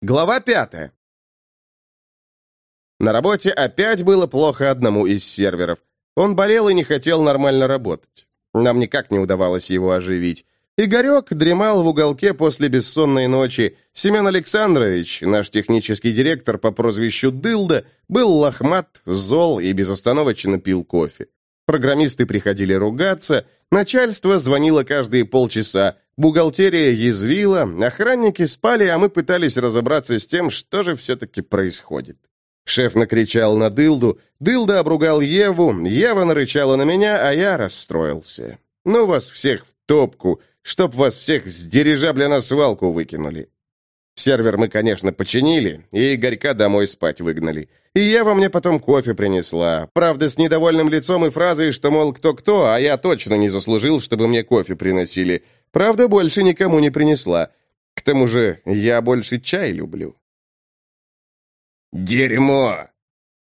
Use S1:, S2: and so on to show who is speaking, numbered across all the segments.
S1: Глава пятая. На работе опять было плохо одному из серверов. Он болел и не хотел нормально работать. Нам никак не удавалось его оживить. Игорек дремал в уголке после бессонной ночи. Семен Александрович, наш технический директор по прозвищу Дылда, был лохмат, зол и безостановочно пил кофе. Программисты приходили ругаться, начальство звонило каждые полчаса, бухгалтерия язвила, охранники спали, а мы пытались разобраться с тем, что же все-таки происходит. Шеф накричал на Дылду, Дылда обругал Еву, Ева нарычала на меня, а я расстроился. Ну вас всех в топку, чтоб вас всех с дирижабля на свалку выкинули. Сервер мы, конечно, починили, и Игорька домой спать выгнали. И Ева мне потом кофе принесла. Правда, с недовольным лицом и фразой, что, мол, кто-кто, а я точно не заслужил, чтобы мне кофе приносили. Правда, больше никому не принесла. К тому же, я больше чай люблю. «Дерьмо!»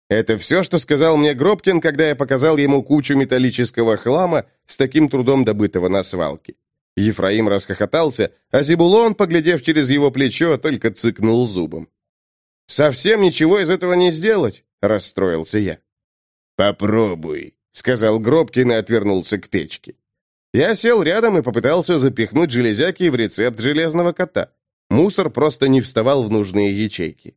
S1: Это все, что сказал мне Гробкин, когда я показал ему кучу металлического хлама, с таким трудом добытого на свалке. Ефраим расхохотался, а Зибулон, поглядев через его плечо, только цыкнул зубом. «Совсем ничего из этого не сделать?» – расстроился я. «Попробуй», – сказал Гробкин и отвернулся к печке. Я сел рядом и попытался запихнуть железяки в рецепт железного кота. Мусор просто не вставал в нужные ячейки.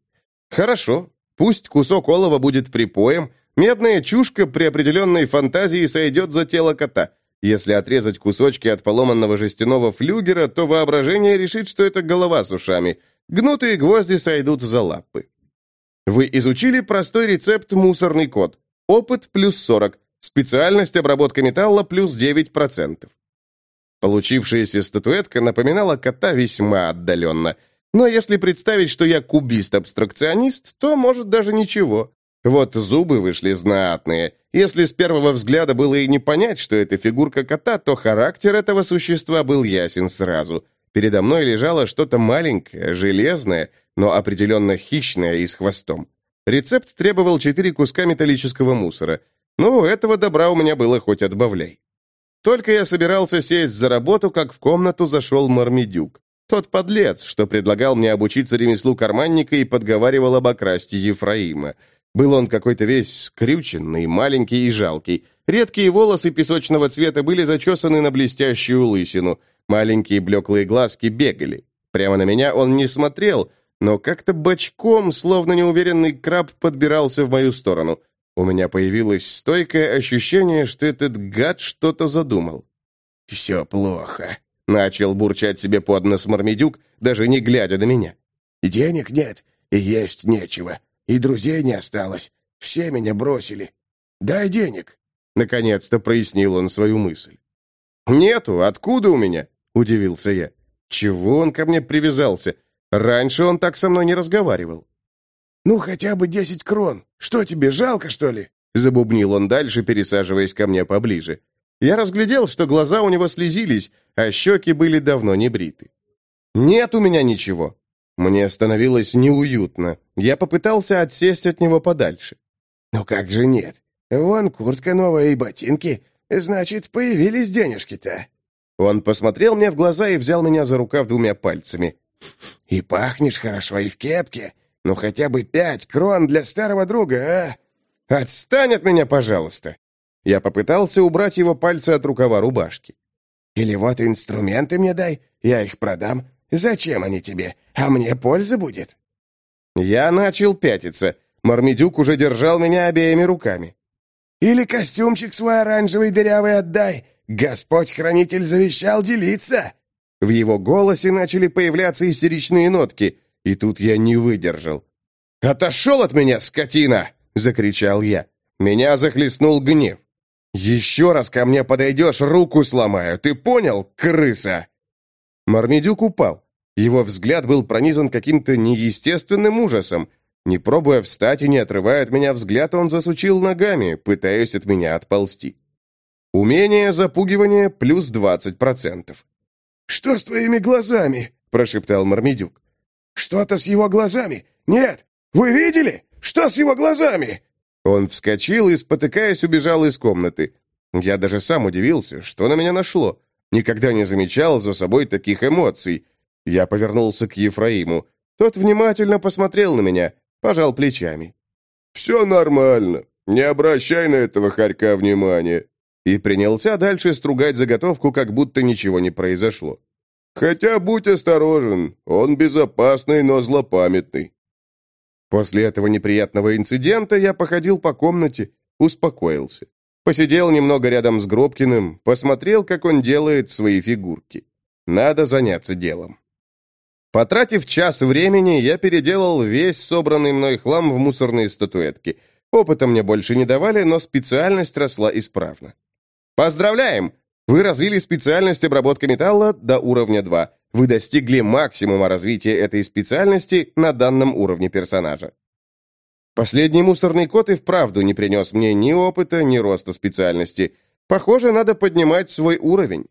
S1: «Хорошо, пусть кусок олова будет припоем, медная чушка при определенной фантазии сойдет за тело кота». Если отрезать кусочки от поломанного жестяного флюгера, то воображение решит, что это голова с ушами – Гнутые гвозди сойдут за лапы. Вы изучили простой рецепт «Мусорный код». Опыт плюс 40. Специальность обработка металла плюс 9%. Получившаяся статуэтка напоминала кота весьма отдаленно. Но если представить, что я кубист-абстракционист, то, может, даже ничего. Вот зубы вышли знатные. Если с первого взгляда было и не понять, что это фигурка кота, то характер этого существа был ясен сразу. Передо мной лежало что-то маленькое, железное, но определенно хищное и с хвостом. Рецепт требовал четыре куска металлического мусора. Ну, этого добра у меня было хоть отбавляй. Только я собирался сесть за работу, как в комнату зашел Мармедюк. Тот подлец, что предлагал мне обучиться ремеслу карманника и подговаривал обокрасть Ефраима. Был он какой-то весь скрюченный, маленький и жалкий. Редкие волосы песочного цвета были зачесаны на блестящую лысину – Маленькие блеклые глазки бегали. Прямо на меня он не смотрел, но как-то бочком, словно неуверенный краб, подбирался в мою сторону. У меня появилось стойкое ощущение, что этот гад что-то задумал. «Все плохо», — начал бурчать себе под нос Мармедюк, даже не глядя на меня. «Денег нет, и есть нечего, и друзей не осталось. Все меня бросили. Дай денег!» Наконец-то прояснил он свою мысль. «Нету, откуда у меня?» – удивился я. «Чего он ко мне привязался? Раньше он так со мной не разговаривал». «Ну, хотя бы десять крон. Что тебе, жалко, что ли?» Забубнил он дальше, пересаживаясь ко мне поближе. Я разглядел, что глаза у него слезились, а щеки были давно не бриты. «Нет у меня ничего». Мне становилось неуютно. Я попытался отсесть от него подальше. «Ну как же нет? Вон куртка новая и ботинки. Значит, появились денежки-то». Он посмотрел мне в глаза и взял меня за рукав двумя пальцами. «И пахнешь хорошо, и в кепке. Ну, хотя бы пять крон для старого друга, а? Отстань от меня, пожалуйста!» Я попытался убрать его пальцы от рукава рубашки. «Или вот инструменты мне дай, я их продам. Зачем они тебе? А мне польза будет». Я начал пятиться. Мармедюк уже держал меня обеими руками. «Или костюмчик свой оранжевый дырявый отдай. Господь-хранитель завещал делиться!» В его голосе начали появляться истеричные нотки, и тут я не выдержал. «Отошел от меня, скотина!» — закричал я. Меня захлестнул гнев. «Еще раз ко мне подойдешь, руку сломаю, ты понял, крыса?» Мармедюк упал. Его взгляд был пронизан каким-то неестественным ужасом. Не пробуя встать и не отрывая от меня взгляд, он засучил ногами, пытаясь от меня отползти. Умение запугивания плюс 20%. «Что с твоими глазами?» – прошептал Мармедюк. «Что-то с его глазами? Нет! Вы видели? Что с его глазами?» Он вскочил и, спотыкаясь, убежал из комнаты. Я даже сам удивился, что на меня нашло. Никогда не замечал за собой таких эмоций. Я повернулся к Ефраиму. Тот внимательно посмотрел на меня, пожал плечами. «Все нормально. Не обращай на этого хорька внимания». И принялся дальше стругать заготовку, как будто ничего не произошло. «Хотя будь осторожен, он безопасный, но злопамятный». После этого неприятного инцидента я походил по комнате, успокоился. Посидел немного рядом с Гробкиным, посмотрел, как он делает свои фигурки. Надо заняться делом. Потратив час времени, я переделал весь собранный мной хлам в мусорные статуэтки. Опыта мне больше не давали, но специальность росла исправно. Поздравляем! Вы развили специальность обработка металла до уровня 2. Вы достигли максимума развития этой специальности на данном уровне персонажа. Последний мусорный кот и вправду не принес мне ни опыта, ни роста специальности. Похоже, надо поднимать свой уровень.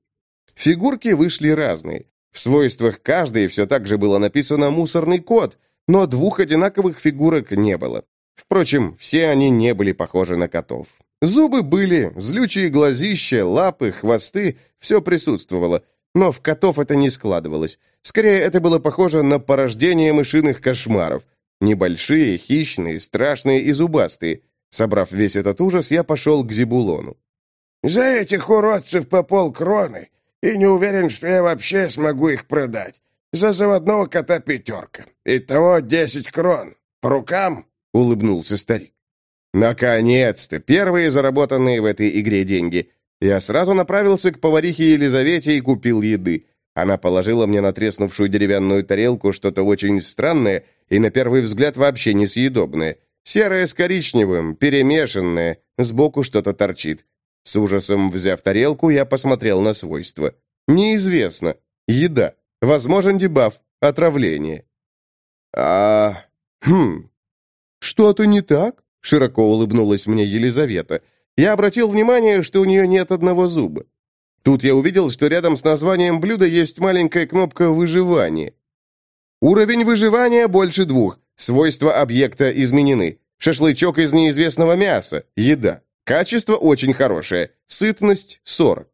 S1: Фигурки вышли разные. В свойствах каждой все так же было написано «мусорный кот», но двух одинаковых фигурок не было. Впрочем, все они не были похожи на котов. Зубы были, злючие глазища, лапы, хвосты, все присутствовало. Но в котов это не складывалось. Скорее, это было похоже на порождение мышиных кошмаров. Небольшие, хищные, страшные и зубастые. Собрав весь этот ужас, я пошел к Зибулону.
S2: «За этих уродцев по полкроны и не уверен, что я вообще смогу их продать. За заводного кота пятерка. Итого десять крон. По рукам?»
S1: — улыбнулся старик. «Наконец-то! Первые заработанные в этой игре деньги. Я сразу направился к поварихе Елизавете и купил еды. Она положила мне на треснувшую деревянную тарелку что-то очень странное и на первый взгляд вообще несъедобное. Серое с коричневым, перемешанное, сбоку что-то торчит. С ужасом взяв тарелку, я посмотрел на свойства. Неизвестно. Еда. Возможен дебаф. Отравление. А... Хм... Что-то не так? Широко улыбнулась мне Елизавета. Я обратил внимание, что у нее нет одного зуба. Тут я увидел, что рядом с названием блюда есть маленькая кнопка «Выживание». Уровень выживания больше двух. Свойства объекта изменены. Шашлычок из неизвестного мяса. Еда. Качество очень хорошее. Сытность 40.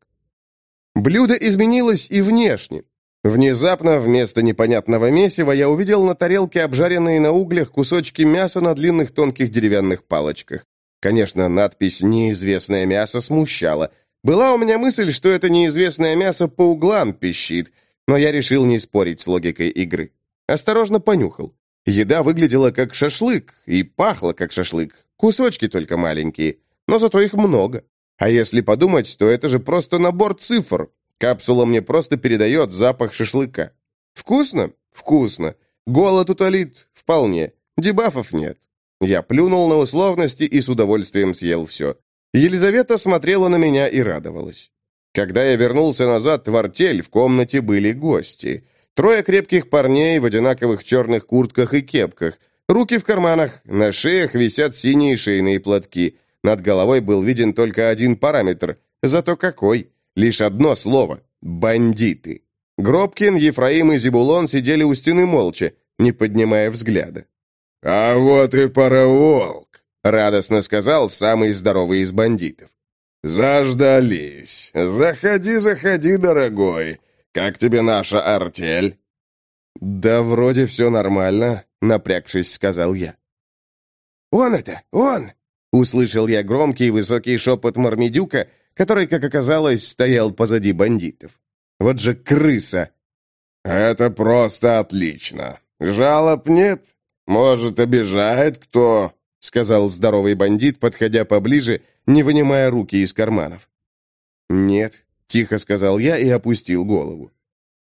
S1: Блюдо изменилось и внешне. Внезапно вместо непонятного месива я увидел на тарелке обжаренные на углях кусочки мяса на длинных тонких деревянных палочках. Конечно, надпись «Неизвестное мясо» смущала. Была у меня мысль, что это неизвестное мясо по углам пищит, но я решил не спорить с логикой игры. Осторожно понюхал. Еда выглядела как шашлык и пахла как шашлык. Кусочки только маленькие но зато их много. А если подумать, то это же просто набор цифр. Капсула мне просто передает запах шашлыка. Вкусно? Вкусно. Голод утолит? Вполне. Дебафов нет. Я плюнул на условности и с удовольствием съел все. Елизавета смотрела на меня и радовалась. Когда я вернулся назад в артель, в комнате были гости. Трое крепких парней в одинаковых черных куртках и кепках. Руки в карманах, на шеях висят синие шейные платки – над головой был виден только один параметр. Зато какой? Лишь одно слово. Бандиты. Гробкин, Ефраим и Зибулон сидели у стены молча, не поднимая взгляда.
S3: «А вот и пароволк», —
S1: радостно сказал самый здоровый из бандитов.
S3: «Заждались. Заходи, заходи, дорогой. Как тебе наша артель?»
S1: «Да вроде все нормально», — напрягшись, сказал я.
S2: «Он это, он!»
S1: Услышал я громкий высокий шепот Мармедюка, который, как оказалось, стоял позади бандитов. Вот же крыса!
S3: «Это просто отлично. Жалоб нет? Может, обижает кто?» — сказал здоровый бандит, подходя поближе, не вынимая руки из карманов.
S1: «Нет», — тихо сказал я и опустил голову.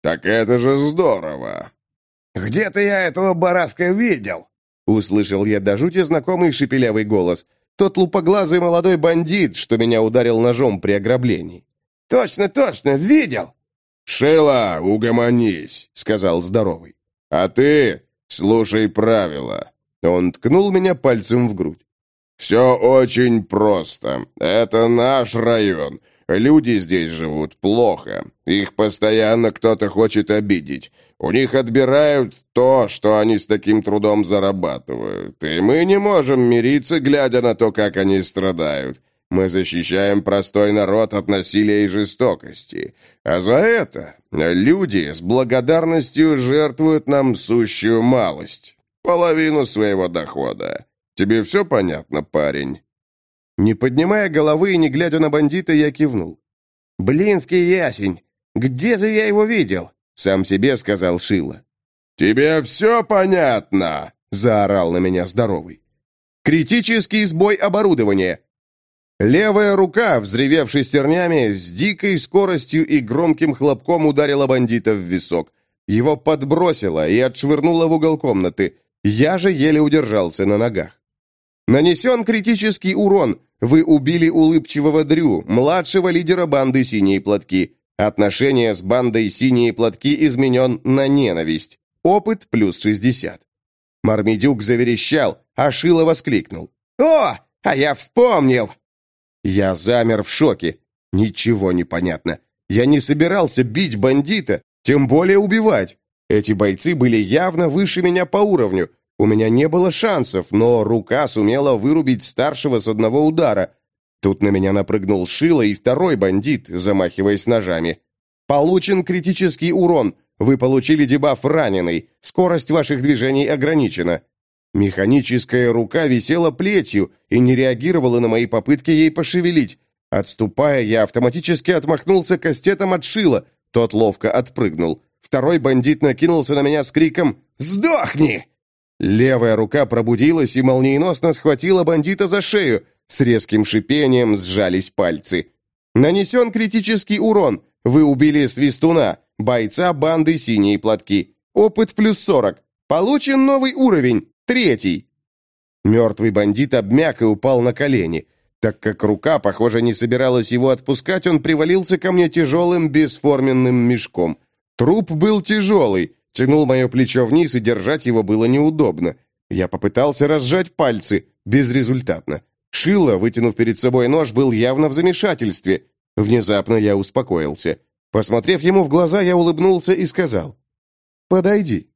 S3: «Так это же здорово!»
S2: «Где-то я этого бараска видел!»
S1: Услышал я до жути знакомый шепелявый голос — тот лупоглазый молодой бандит, что меня ударил ножом при ограблении.
S2: «Точно, точно, видел!»
S3: «Шила, угомонись», — сказал здоровый. «А ты слушай правила». Он ткнул меня пальцем в грудь. «Все очень просто. Это наш район. Люди здесь живут плохо. Их постоянно кто-то хочет обидеть. У них отбирают то, что они с таким трудом зарабатывают. И мы не можем мириться, глядя на то, как они страдают. Мы защищаем простой народ от насилия и жестокости. А за это люди с благодарностью жертвуют нам сущую малость. Половину своего дохода. Тебе все понятно, парень?»
S1: Не поднимая головы и не глядя на бандита, я кивнул. «Блинский ясень! Где же я его видел?» Сам себе сказал Шила.
S3: «Тебе все понятно?»
S1: Заорал на меня здоровый. «Критический сбой оборудования!» Левая рука, взревев шестернями, с дикой скоростью и громким хлопком ударила бандита в висок. Его подбросило и отшвырнуло в угол комнаты. Я же еле удержался на ногах. Нанесен критический урон. Вы убили улыбчивого Дрю, младшего лидера банды «Синие платки». Отношение с бандой «Синие платки» изменен на ненависть. Опыт плюс 60. Мармедюк заверещал, а Шило воскликнул. «О, а я вспомнил!» Я замер в шоке. Ничего не понятно. Я не собирался бить бандита, тем более убивать. Эти бойцы были явно выше меня по уровню. У меня не было шансов, но рука сумела вырубить старшего с одного удара. Тут на меня напрыгнул Шило и второй бандит, замахиваясь ножами. Получен критический урон. Вы получили дебаф раненый. Скорость ваших движений ограничена. Механическая рука висела плетью и не реагировала на мои попытки ей пошевелить. Отступая, я автоматически отмахнулся кастетом от Шила. Тот ловко отпрыгнул. Второй бандит накинулся на меня с криком «Сдохни!». Левая рука пробудилась и молниеносно схватила бандита за шею. С резким шипением сжались пальцы. Нанесен критический урон. Вы убили свистуна, бойца банды «Синие платки». Опыт плюс 40. Получен новый уровень, третий. Мертвый бандит обмяк и упал на колени. Так как рука, похоже, не собиралась его отпускать, он привалился ко мне тяжелым бесформенным мешком. Труп был тяжелый, тянул мое плечо вниз, и держать его было неудобно. Я попытался разжать пальцы, безрезультатно. Шило, вытянув перед собой нож, был явно в замешательстве. Внезапно я успокоился. Посмотрев ему в глаза, я улыбнулся и сказал «Подойди».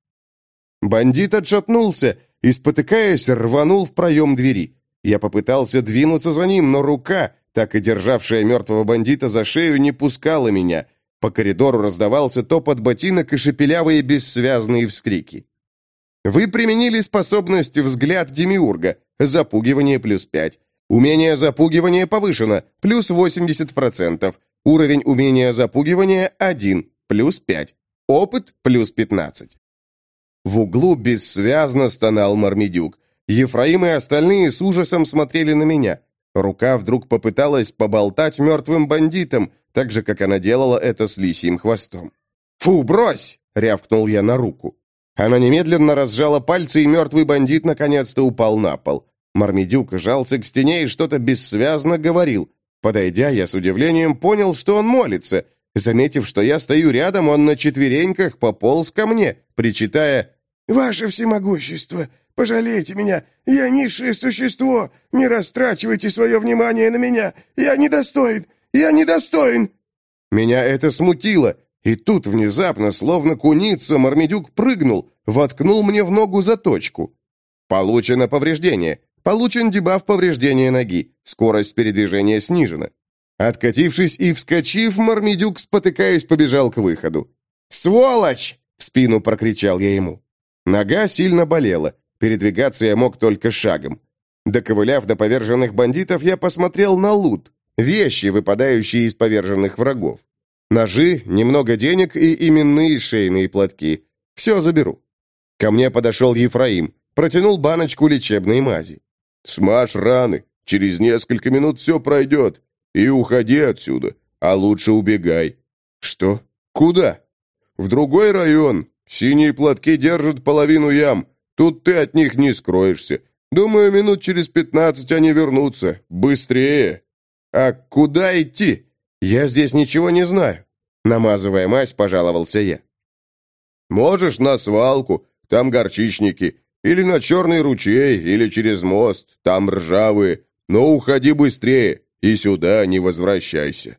S1: Бандит отшатнулся и, спотыкаясь, рванул в проем двери. Я попытался двинуться за ним, но рука, так и державшая мертвого бандита за шею, не пускала меня. По коридору раздавался топот ботинок и шепелявые бессвязные вскрики. Вы применили способность «Взгляд Демиурга», запугивание плюс 5. Умение запугивания повышено, плюс 80%. Уровень умения запугивания 1, плюс 5. Опыт плюс 15. В углу бессвязно стонал Мармедюк. Ефраим и остальные с ужасом смотрели на меня. Рука вдруг попыталась поболтать мертвым бандитом, так же, как она делала это с лисьим хвостом. «Фу, брось!» — рявкнул я на руку. Она немедленно разжала пальцы, и мертвый бандит наконец-то упал на пол. Мармедюк жался к стене и что-то бессвязно говорил. Подойдя, я с удивлением понял, что он молится. Заметив, что я стою рядом, он на четвереньках пополз ко мне, причитая
S2: «Ваше всемогущество, пожалейте меня, я низшее существо, не растрачивайте свое внимание на меня, я недостоин, я недостоин!»
S1: Меня это смутило, и тут внезапно, словно куница, Мармедюк прыгнул, воткнул мне в ногу заточку. Получено повреждение. Получен дебаф повреждения ноги. Скорость передвижения снижена. Откатившись и вскочив, Мармедюк, спотыкаясь, побежал к выходу. «Сволочь!» — в спину прокричал я ему. Нога сильно болела. Передвигаться я мог только шагом. Доковыляв до поверженных бандитов, я посмотрел на лут. Вещи, выпадающие из поверженных врагов. Ножи, немного денег и именные шейные платки. Все заберу. Ко мне подошел Ефраим. Протянул баночку лечебной мази.
S3: Смажь раны. Через несколько минут все пройдет. И уходи отсюда. А лучше убегай.
S1: Что? Куда?
S3: В другой район. Синие платки держат половину ям. Тут ты от них не скроешься. Думаю, минут через пятнадцать они вернутся. Быстрее.
S1: А куда идти? Я здесь ничего не знаю. Намазывая мазь, пожаловался я.
S3: Можешь на свалку, там горчичники. Или на черный ручей, или через мост, там ржавые. Но уходи быстрее и сюда не возвращайся».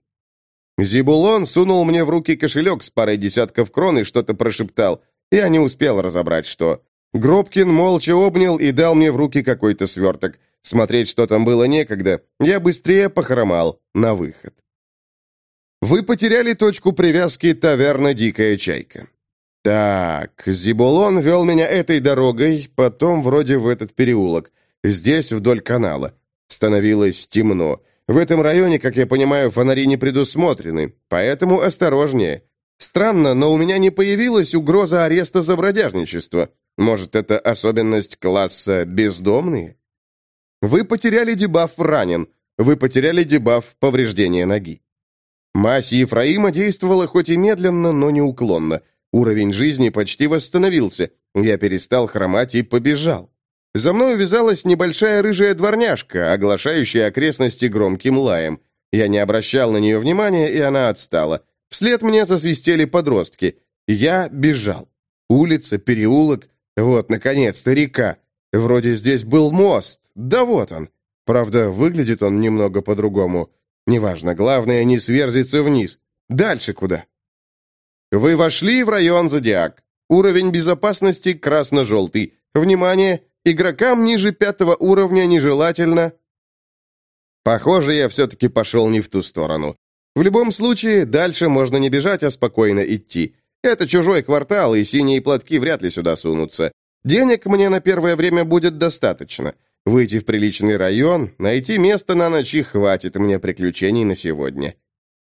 S1: Зибулон сунул мне в руки кошелек с парой десятков крон и что-то прошептал. Я не успел разобрать, что. Гробкин молча обнял и дал мне в руки какой-то сверток. Смотреть, что там было некогда, я быстрее похромал на выход. Вы потеряли точку привязки таверна «Дикая чайка». Так, Зибулон вел меня этой дорогой, потом вроде в этот переулок. Здесь вдоль канала. Становилось темно. В этом районе, как я понимаю, фонари не предусмотрены, поэтому осторожнее. Странно, но у меня не появилась угроза ареста за бродяжничество. Может, это особенность класса «бездомные»? Вы потеряли дебаф «ранен». Вы потеряли дебаф «повреждение ноги». Мазь Ефраима действовала хоть и медленно, но неуклонно. Уровень жизни почти восстановился. Я перестал хромать и побежал. За мной увязалась небольшая рыжая дворняжка, оглашающая окрестности громким лаем. Я не обращал на нее внимания, и она отстала. Вслед мне засвистели подростки. Я бежал. Улица, переулок. Вот, наконец-то, река. Вроде здесь был мост. Да вот он. Правда, выглядит он немного по-другому. Неважно, главное не сверзиться вниз. Дальше куда? Вы вошли в район Зодиак. Уровень безопасности красно-желтый. Внимание! Игрокам ниже пятого уровня нежелательно... Похоже, я все-таки пошел не в ту сторону. В любом случае, дальше можно не бежать, а спокойно идти. Это чужой квартал, и синие платки вряд ли сюда сунутся. Денег мне на первое время будет достаточно. Выйти в приличный район, найти место на ночь и хватит мне приключений на сегодня.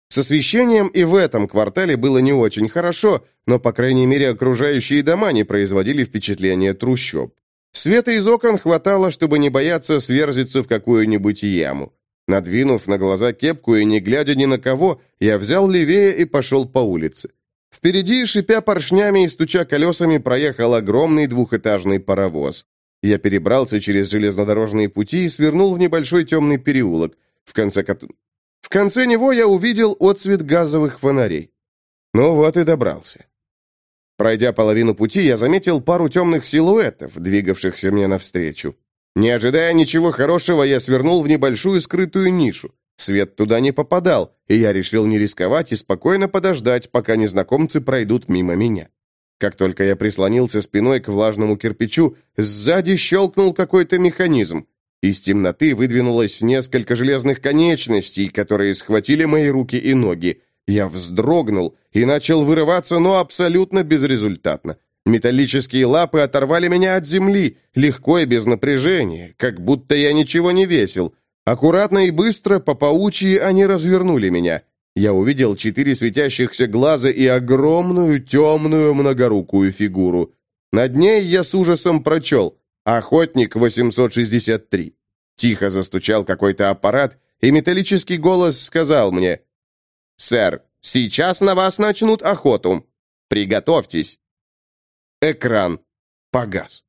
S1: С освещением и в этом квартале было не очень хорошо, но, по крайней мере, окружающие дома не производили впечатления трущоб. Света из окон хватало, чтобы не бояться сверзиться в какую-нибудь яму. Надвинув на глаза кепку и не глядя ни на кого, я взял левее и пошел по улице. Впереди, шипя поршнями и стуча колесами, проехал огромный двухэтажный паровоз. Я перебрался через железнодорожные пути и свернул в небольшой темный переулок. В конце, в конце него я увидел отсвет газовых фонарей. Ну вот и добрался. Пройдя половину пути, я заметил пару темных силуэтов, двигавшихся мне навстречу. Не ожидая ничего хорошего, я свернул в небольшую скрытую нишу. Свет туда не попадал, и я решил не рисковать и спокойно подождать, пока незнакомцы пройдут мимо меня. Как только я прислонился спиной к влажному кирпичу, сзади щелкнул какой-то механизм. Из темноты выдвинулось несколько железных конечностей, которые схватили мои руки и ноги. Я вздрогнул и начал вырываться, но абсолютно безрезультатно. Металлические лапы оторвали меня от земли, легко и без напряжения, как будто я ничего не весил. Аккуратно и быстро, по паучьи, они развернули меня. Я увидел четыре светящихся глаза и огромную темную многорукую фигуру. Над ней я с ужасом прочел «Охотник 863». Тихо застучал какой-то аппарат, и металлический голос сказал мне «Сэр, сейчас на вас начнут охоту. Приготовьтесь». Экран погас.